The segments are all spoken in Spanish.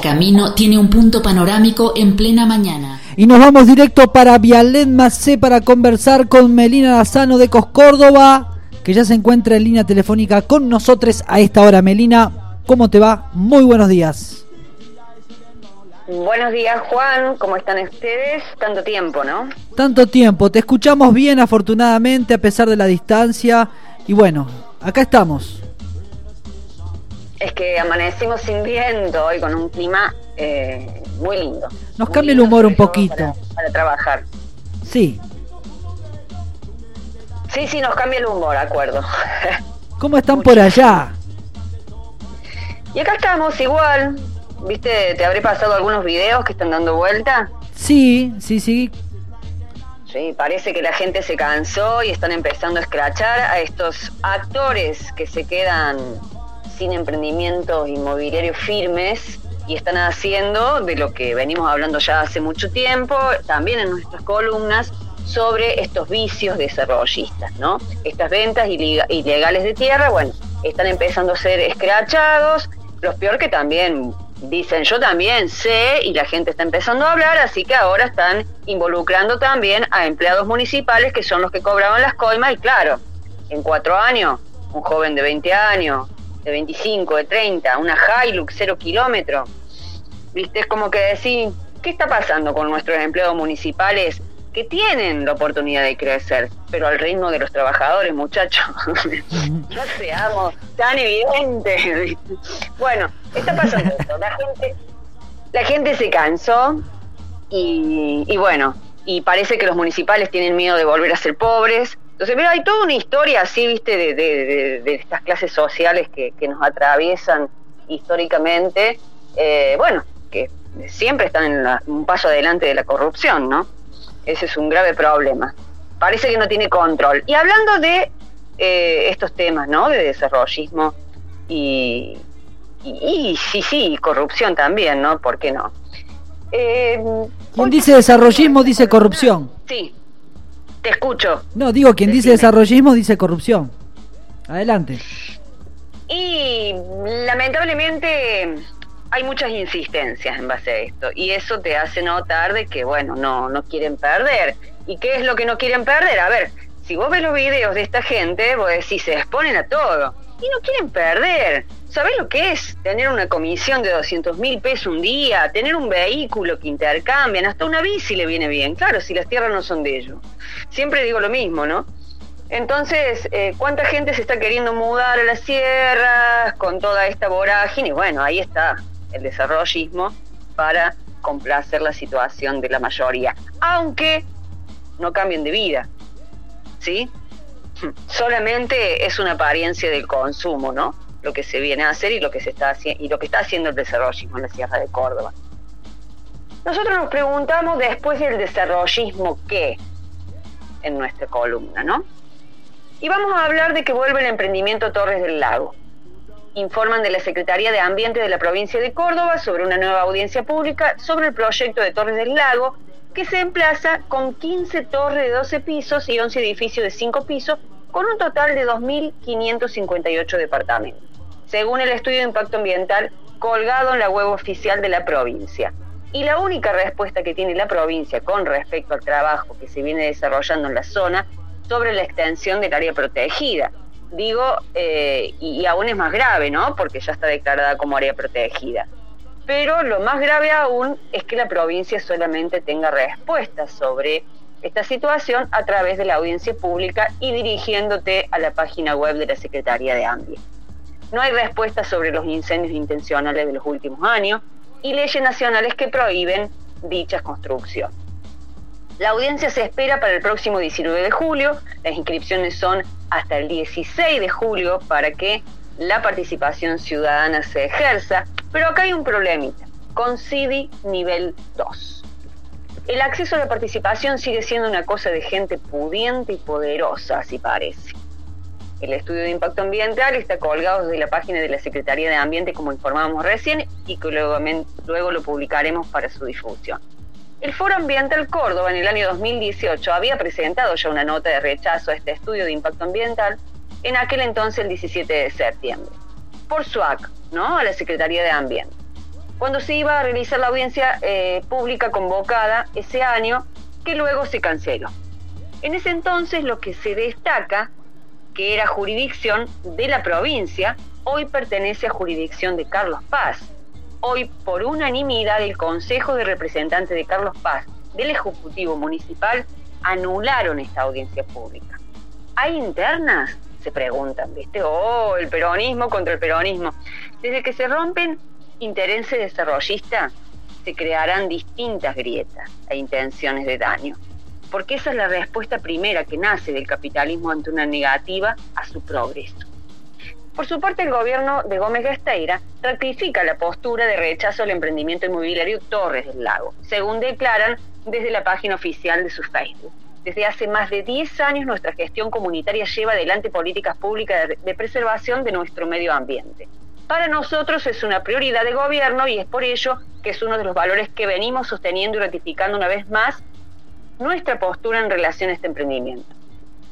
El camino tiene un punto panorámico en plena mañana. Y nos vamos directo para Vialet Macé para conversar con Melina Lazano de Cos Córdoba, que ya se encuentra en línea telefónica con nosotros a esta hora. Melina, ¿cómo te va? Muy buenos días. Buenos días, Juan. ¿Cómo están ustedes? Tanto tiempo, ¿no? Tanto tiempo. Te escuchamos bien, afortunadamente, a pesar de la distancia. Y bueno, acá estamos. Es que amanecimos sin viento y con un clima eh, muy lindo. Nos Muy cambia el humor un poquito. Para, para trabajar. Sí. Sí, sí, nos cambia el humor, acuerdo. ¿Cómo están por allá? y acá estamos igual. ¿Viste? Te habré pasado algunos videos que están dando vuelta. Sí, sí, sí. Sí, parece que la gente se cansó y están empezando a escrachar a estos actores que se quedan sin emprendimientos inmobiliarios firmes y están haciendo de lo que venimos hablando ya hace mucho tiempo, también en nuestras columnas, sobre estos vicios desarrollistas, ¿no? Estas ventas ilega- ilegales de tierra, bueno, están empezando a ser escrachados, los peor que también dicen yo también sé y la gente está empezando a hablar, así que ahora están involucrando también a empleados municipales que son los que cobraban las coimas y claro, en cuatro años, un joven de 20 años, de 25, de 30, una Hilux cero kilómetros, viste, es como que decir, ¿qué está pasando con nuestros empleados municipales que tienen la oportunidad de crecer, pero al ritmo de los trabajadores, muchachos? no seamos tan evidentes. Bueno, está pasando esto. La gente, la gente se cansó y, y bueno, y parece que los municipales tienen miedo de volver a ser pobres. Entonces, mira, hay toda una historia así, viste, de, de- de- de estas clases sociales que, que nos atraviesan históricamente. Eh, bueno, que siempre están en la- un paso adelante de la corrupción, ¿no? Ese es un grave problema. Parece que no tiene control. Y hablando de eh, estos temas, ¿no? De desarrollismo y, y, y sí, sí, corrupción también, ¿no? ¿Por qué no? Eh, Quien dice desarrollismo dice corrupción. Sí, te escucho. No, digo, quien dice desarrollismo dice corrupción. Adelante. Y lamentablemente hay muchas insistencias en base a esto y eso te hace notar de que, bueno, no, no quieren perder. ¿Y qué es lo que no quieren perder? A ver, si vos ves los videos de esta gente, vos decís, se exponen a todo y no quieren perder. ¿Sabés lo que es tener una comisión de 200 mil pesos un día, tener un vehículo que intercambian, hasta una bici le viene bien? Claro, si las tierras no son de ellos. Siempre digo lo mismo, ¿no? Entonces, eh, ¿cuánta gente se está queriendo mudar a las sierras con toda esta vorágine? Y bueno, ahí está el desarrollismo para complacer la situación de la mayoría, aunque no cambien de vida, ¿sí? Solamente es una apariencia del consumo, ¿no? Lo que se viene a hacer y lo que se está haciendo y lo que está haciendo el desarrollismo en la Sierra de Córdoba. Nosotros nos preguntamos después del desarrollismo qué en nuestra columna, ¿no? Y vamos a hablar de que vuelve el emprendimiento Torres del Lago. Informan de la Secretaría de Ambiente de la provincia de Córdoba sobre una nueva audiencia pública sobre el proyecto de Torres del Lago, que se emplaza con 15 torres de 12 pisos y 11 edificios de 5 pisos, con un total de 2.558 departamentos, según el estudio de impacto ambiental colgado en la web oficial de la provincia. Y la única respuesta que tiene la provincia con respecto al trabajo que se viene desarrollando en la zona sobre la extensión del área protegida. Digo, eh, y, y aún es más grave, ¿no? Porque ya está declarada como área protegida. Pero lo más grave aún es que la provincia solamente tenga respuestas sobre esta situación a través de la audiencia pública y dirigiéndote a la página web de la Secretaría de Ambiente. No hay respuestas sobre los incendios intencionales de los últimos años y leyes nacionales que prohíben dichas construcciones. La audiencia se espera para el próximo 19 de julio. Las inscripciones son hasta el 16 de julio para que la participación ciudadana se ejerza. Pero acá hay un problemita, con CIDI nivel 2. El acceso a la participación sigue siendo una cosa de gente pudiente y poderosa, así parece. El estudio de impacto ambiental está colgado desde la página de la Secretaría de Ambiente, como informábamos recién, y que luego, luego lo publicaremos para su difusión. El Foro Ambiental Córdoba en el año 2018 había presentado ya una nota de rechazo a este estudio de impacto ambiental, en aquel entonces el 17 de septiembre, por SUAC, ¿no? A la Secretaría de Ambiente. cuando se iba a realizar la audiencia eh, pública convocada ese año, que luego se canceló. En ese entonces lo que se destaca, que era jurisdicción de la provincia, hoy pertenece a jurisdicción de Carlos Paz. Hoy, por unanimidad del Consejo de Representantes de Carlos Paz del Ejecutivo Municipal, anularon esta audiencia pública. ¿Hay internas? Se preguntan, ¿viste? Oh, el peronismo contra el peronismo. Desde que se rompen intereses desarrollistas, se crearán distintas grietas e intenciones de daño. Porque esa es la respuesta primera que nace del capitalismo ante una negativa a su progreso. Por su parte, el gobierno de Gómez Gasteira ratifica la postura de rechazo al emprendimiento inmobiliario Torres del Lago, según declaran desde la página oficial de su Facebook. Desde hace más de 10 años nuestra gestión comunitaria lleva adelante políticas públicas de preservación de nuestro medio ambiente. Para nosotros es una prioridad de gobierno y es por ello que es uno de los valores que venimos sosteniendo y ratificando una vez más nuestra postura en relación a este emprendimiento.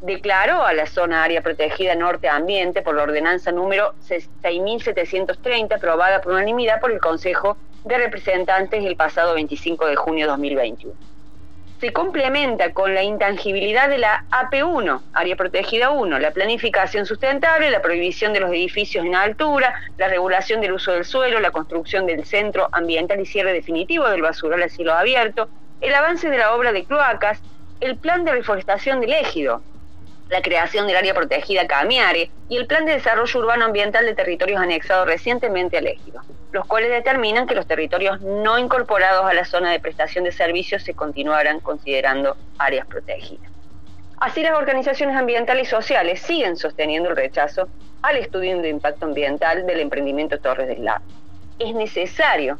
Declaró a la zona área protegida norte ambiente por la ordenanza número 6730 aprobada por unanimidad por el Consejo de Representantes el pasado 25 de junio de 2021 se complementa con la intangibilidad de la AP1, Área Protegida 1, la planificación sustentable, la prohibición de los edificios en altura, la regulación del uso del suelo, la construcción del centro ambiental y cierre definitivo del basural al cielo abierto, el avance de la obra de cloacas, el plan de reforestación del ejido, la creación del área protegida Camiare y el plan de desarrollo urbano ambiental de territorios anexados recientemente al ejido los cuales determinan que los territorios no incorporados a la zona de prestación de servicios se continuarán considerando áreas protegidas. Así las organizaciones ambientales y sociales siguen sosteniendo el rechazo al estudio de impacto ambiental del emprendimiento Torres del Lago. Es necesario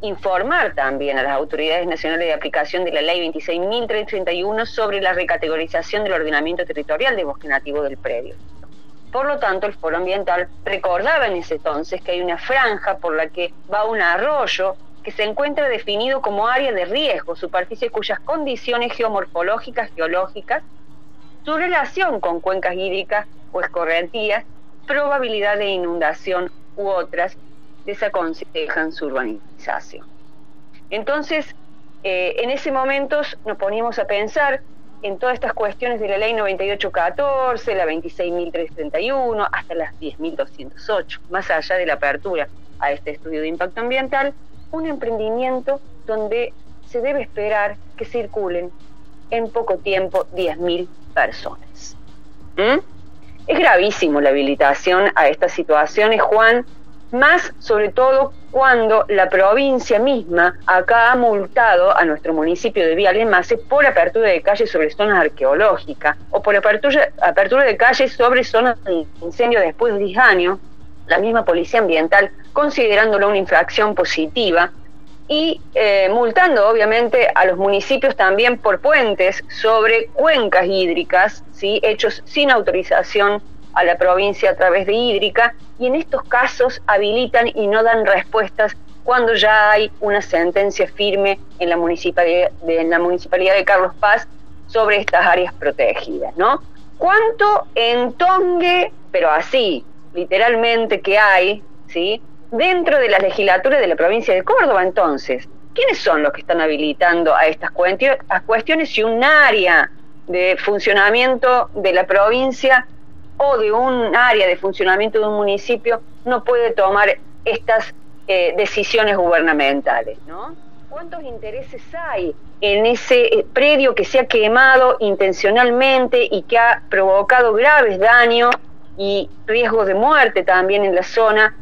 informar también a las autoridades nacionales de aplicación de la Ley 26.331 sobre la recategorización del ordenamiento territorial de bosque nativo del predio. Por lo tanto, el Foro Ambiental recordaba en ese entonces que hay una franja por la que va un arroyo que se encuentra definido como área de riesgo, superficie cuyas condiciones geomorfológicas, geológicas, su relación con cuencas hídricas o escorrentías, probabilidad de inundación u otras desaconsejan su urbanización. Entonces, eh, en ese momento nos ponimos a pensar en todas estas cuestiones de la ley 9814, la 26.331, hasta las 10.208, más allá de la apertura a este estudio de impacto ambiental, un emprendimiento donde se debe esperar que circulen en poco tiempo 10.000 personas. ¿Mm? Es gravísimo la habilitación a estas situaciones, Juan, más sobre todo cuando la provincia misma acá ha multado a nuestro municipio de Vía Mase por apertura de calles sobre zonas arqueológicas o por apertura, apertura de calles sobre zonas de incendio después de 10 años, la misma policía ambiental considerándolo una infracción positiva y eh, multando obviamente a los municipios también por puentes sobre cuencas hídricas, ¿sí? hechos sin autorización a la provincia a través de hídrica y en estos casos habilitan y no dan respuestas cuando ya hay una sentencia firme en la municipalidad de, Carlos Paz sobre estas áreas protegidas, ¿no? ¿Cuánto entongue, pero así, literalmente que hay, ¿sí? Dentro de la legislatura de la provincia de Córdoba, entonces, ¿quiénes son los que están habilitando a estas cuestiones si un área de funcionamiento de la provincia o de un área de funcionamiento de un municipio no puede tomar estas eh, decisiones gubernamentales, ¿no? ¿Cuántos intereses hay en ese eh, predio que se ha quemado intencionalmente y que ha provocado graves daños y riesgos de muerte también en la zona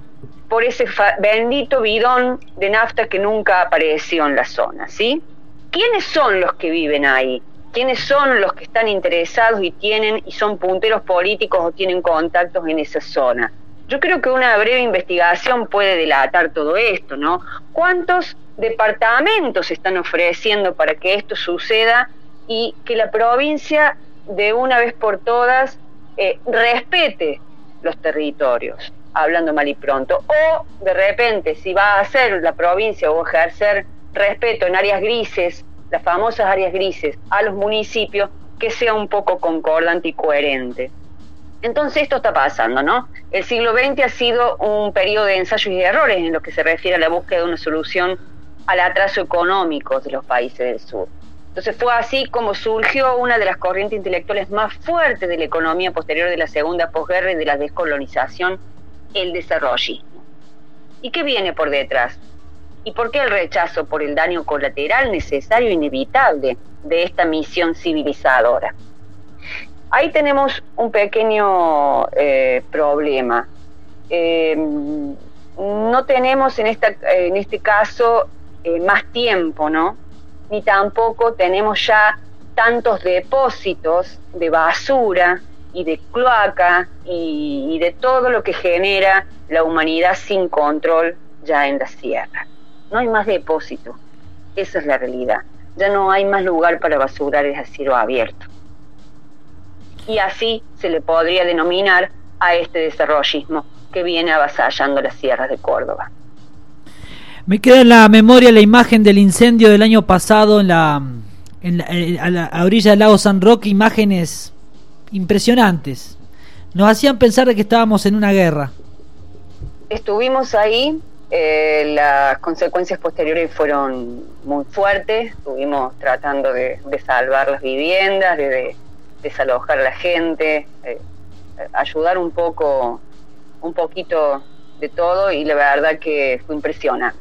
por ese bendito bidón de nafta que nunca apareció en la zona, ¿sí? ¿Quiénes son los que viven ahí? Quiénes son los que están interesados y tienen y son punteros políticos o tienen contactos en esa zona. Yo creo que una breve investigación puede delatar todo esto, ¿no? ¿Cuántos departamentos están ofreciendo para que esto suceda y que la provincia de una vez por todas eh, respete los territorios, hablando mal y pronto? O de repente, si va a hacer la provincia o ejercer respeto en áreas grises las famosas áreas grises, a los municipios, que sea un poco concordante y coherente. Entonces esto está pasando, ¿no? El siglo XX ha sido un periodo de ensayos y errores en lo que se refiere a la búsqueda de una solución al atraso económico de los países del sur. Entonces fue así como surgió una de las corrientes intelectuales más fuertes de la economía posterior de la segunda posguerra y de la descolonización, el desarrollismo. ¿Y qué viene por detrás? ¿Y por qué el rechazo por el daño colateral necesario e inevitable de esta misión civilizadora? Ahí tenemos un pequeño eh, problema. Eh, no tenemos en este caso eh, más tiempo, ¿no? Ni tampoco tenemos ya tantos depósitos de basura y de cloaca y, y de todo lo que genera la humanidad sin control ya en la sierra. No hay más depósito, esa es la realidad. Ya no hay más lugar para basurar a cielo abierto y así se le podría denominar a este desarrollismo que viene avasallando las sierras de Córdoba. Me queda en la memoria la imagen del incendio del año pasado en la, en eh, a la orilla del lago San Roque, imágenes impresionantes. Nos hacían pensar de que estábamos en una guerra. Estuvimos ahí, eh, las consecuencias posteriores fueron muy fuertes, estuvimos tratando de, salvar las viviendas, de, de desalojar a la gente, eh, ayudar un poco, un poquito de todo y la verdad que fue impresionante.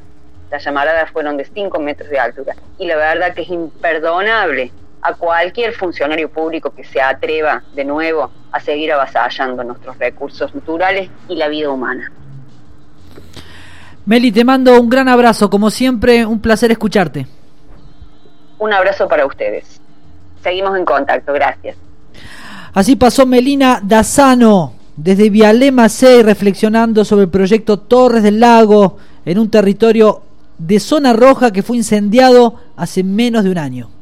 Las llamaradas fueron de 5 metros de altura y la verdad que es imperdonable a cualquier funcionario público que se atreva de nuevo a seguir avasallando nuestros recursos naturales y la vida humana. Meli, te mando un gran abrazo, como siempre, un placer escucharte. Un abrazo para ustedes. Seguimos en contacto, gracias. Así pasó Melina Dazano desde Vialema 6 reflexionando sobre el proyecto Torres del Lago en un territorio de zona roja que fue incendiado hace menos de un año.